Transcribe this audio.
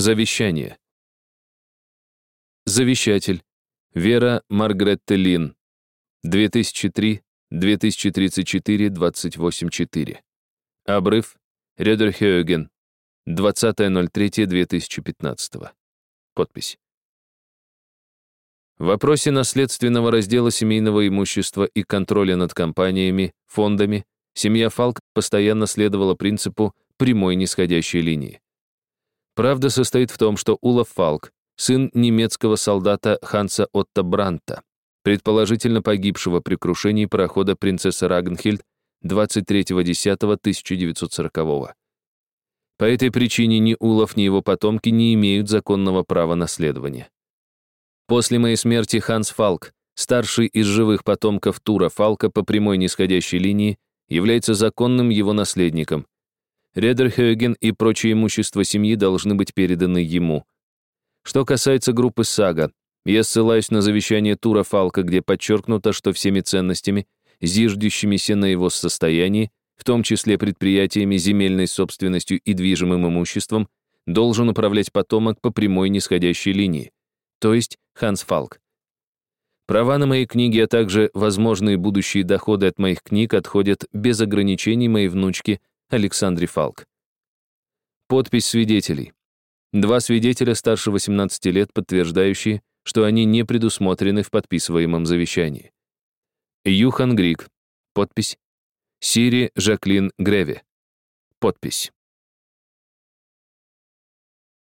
Завещание. Завещатель. Вера Маргретта Лин. 2003, 2034, 28.4. Обрыв. Редерхёген. 20.03.2015. Подпись. В вопросе наследственного раздела семейного имущества и контроля над компаниями, фондами, семья Фалк постоянно следовала принципу прямой нисходящей линии. Правда состоит в том, что Улов Фалк, сын немецкого солдата Ханса Отто Бранта, предположительно погибшего при крушении парохода принцесса Рагнхильд 23.10.1940 По этой причине ни Улов, ни его потомки не имеют законного права наследования. После моей смерти Ханс Фалк, старший из живых потомков Тура Фалка по прямой нисходящей линии, является законным его наследником, Редерхёген и прочее имущество семьи должны быть переданы ему. Что касается группы Сага, я ссылаюсь на завещание Тура Фалка, где подчеркнуто, что всеми ценностями, зиждущимися на его состоянии, в том числе предприятиями, земельной собственностью и движимым имуществом, должен управлять потомок по прямой нисходящей линии, то есть Ханс Фалк. Права на мои книги, а также возможные будущие доходы от моих книг отходят без ограничений моей внучке Александре Фалк. Подпись свидетелей. Два свидетеля старше 18 лет, подтверждающие, что они не предусмотрены в подписываемом завещании. Юхан Грик. Подпись. Сири Жаклин Греви. Подпись.